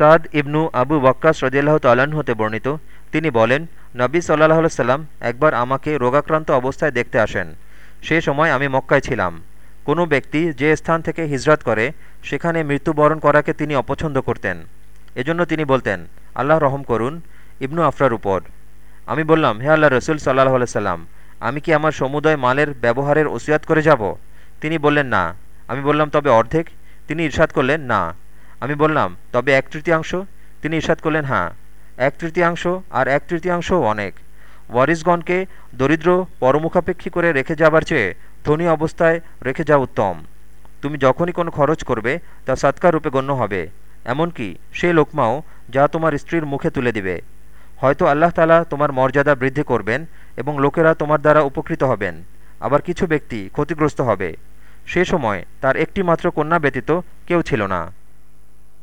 সাদ ইবনু আবু ওয়াক্কাস রদিয়াল্লাহ তাল্লাহ্ন হতে বর্ণিত। তিনি বলেন, নবী সাল্লাহ সাল্লাম একবার আমাকে রোগাক্রান্ত অবস্থায় দেখতে আসেন। সে সময় আমি মক্কায় ছিলাম। কোনো ব্যক্তি যে স্থান থেকে হিজরত করে, সেখানে মৃত্যুবরণ করাকে তিনি অপছন্দ করতেন। এজন্য তিনি বলতেন, আল্লাহ রহম করুন, ইবনু আফরার উপর। আমি বললাম, হে আল্লাহ রসুল সাল্লাহ সাল্লাম আমি কি আমার সমুদয় মালের ব্যবহারের ওসিয়াত করে যাব? তিনি বললেন, না। আমি বললাম, তবে অর্ধেক? তিনি ইরশাদ করলেন, না। আমি বললাম, তবে এক তৃতীয়াংশ? তিনি ইরশাদ করলেন হ্যাঁ এক তৃতীয়াংশ আর এক তৃতীয়াংশও অনেক। ওয়ারিসগণকে দরিদ্র, পরমুখাপেক্ষী করে রেখে যাবার চেয়ে ধনী অবস্থায় রেখে যাওয়া উত্তম। তুমি যখনই কোনো খরচ করবে, তা সৎকার রূপে গণ্য হবে। এমনকি সে লোকমাও যা তোমার স্ত্রীর মুখে তুলে দিবে। হয়তো আল্লাহ তালা তোমার মর্যাদা বৃদ্ধি করবেন এবং লোকেরা তোমার দ্বারা উপকৃত হবেন। আবার কিছু ব্যক্তি ক্ষতিগ্রস্ত হবে। সে সময় তার একটি মাত্র কন্যা ব্যতীত কেউ ছিল না।